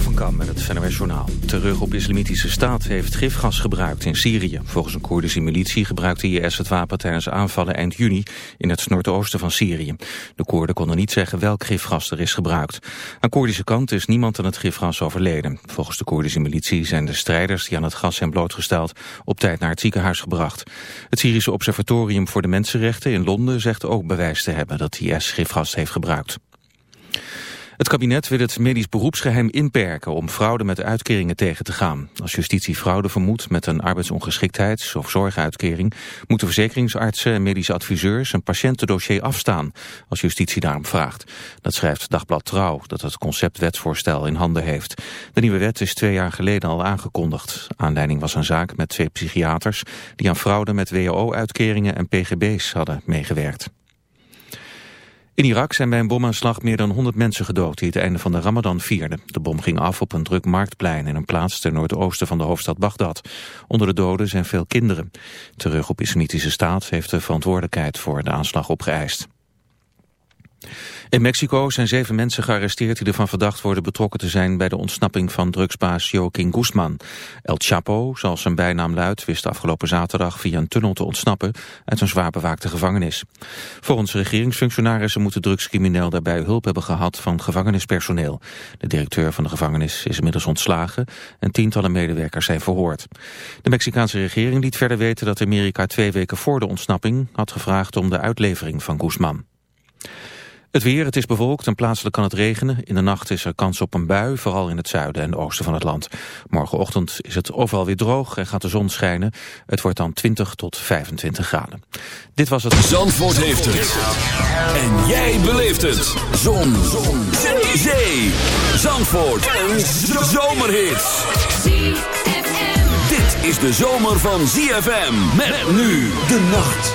Van Kam met het Journaal. Terug op islamitische staat heeft gifgas gebruikt in Syrië. Volgens een Koerdische militie gebruikte IS het wapen tijdens aanvallen eind juni in het noordoosten van Syrië. De Koerden konden niet zeggen welk gifgas er is gebruikt. Aan Koerdische kant is niemand aan het gifgas overleden. Volgens de Koerdische militie zijn de strijders die aan het gas zijn blootgesteld op tijd naar het ziekenhuis gebracht. Het Syrische Observatorium voor de Mensenrechten in Londen zegt ook bewijs te hebben dat IS gifgas heeft gebruikt. Het kabinet wil het medisch beroepsgeheim inperken om fraude met uitkeringen tegen te gaan. Als justitie fraude vermoedt met een arbeidsongeschiktheids- of zorguitkering, moeten verzekeringsartsen en medische adviseurs een patiëntendossier afstaan als justitie daarom vraagt. Dat schrijft Dagblad Trouw, dat het conceptwetsvoorstel in handen heeft. De nieuwe wet is twee jaar geleden al aangekondigd. Aanleiding was een zaak met twee psychiaters die aan fraude met WHO-uitkeringen en pgb's hadden meegewerkt. In Irak zijn bij een bomaanslag meer dan 100 mensen gedood die het einde van de Ramadan vierden. De bom ging af op een druk marktplein in een plaats ten noordoosten van de hoofdstad Bagdad. Onder de doden zijn veel kinderen. Terug op Islamitische staat heeft de verantwoordelijkheid voor de aanslag opgeëist. In Mexico zijn zeven mensen gearresteerd die ervan verdacht worden betrokken te zijn bij de ontsnapping van drugsbaas Joaquin Guzman. El Chapo, zoals zijn bijnaam luidt, wist afgelopen zaterdag via een tunnel te ontsnappen uit een zwaar bewaakte gevangenis. Volgens regeringsfunctionarissen moet de drugscrimineel daarbij hulp hebben gehad van gevangenispersoneel. De directeur van de gevangenis is inmiddels ontslagen en tientallen medewerkers zijn verhoord. De Mexicaanse regering liet verder weten dat Amerika twee weken voor de ontsnapping had gevraagd om de uitlevering van Guzman. Het weer, het is bewolkt en plaatselijk kan het regenen. In de nacht is er kans op een bui, vooral in het zuiden en oosten van het land. Morgenochtend is het overal weer droog en gaat de zon schijnen. Het wordt dan 20 tot 25 graden. Dit was het... Zandvoort heeft het. En jij beleeft het. Zon. zon. Zee. Zee. Zandvoort. Een zomerhit. Dit is de zomer van ZFM. Met nu de nacht.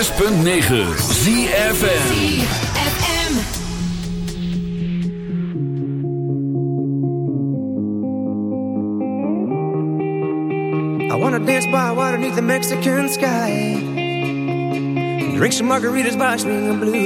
106.9 ZFN I wanna dance by water beneath the Mexican sky. Drink some margaritas by swinging blue.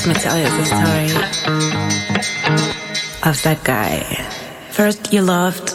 Let me tell you the story of that guy. First, you loved,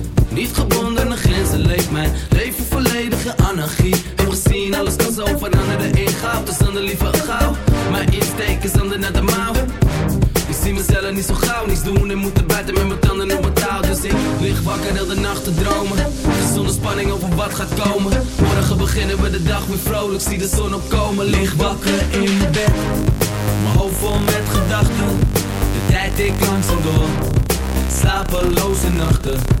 Niet gebonden aan grenzen leeft mijn leven volledig in anarchie. Heb gezien, alles kan zo veranderen in goud. Dus dan de liever gauw. Mijn insteek is ander naar de mouw. Ik zie mezelf niet zo gauw, niets doen en moeten buiten met mijn tanden op mijn touw. Dus ik lig wakker heel de nacht te dromen. Zonder spanning over wat gaat komen. Morgen beginnen we de dag weer vrolijk, zie de zon opkomen. Lig wakker in mijn bed, mijn hoofd vol met gedachten. De tijd ik langzaam door, slapeloze nachten.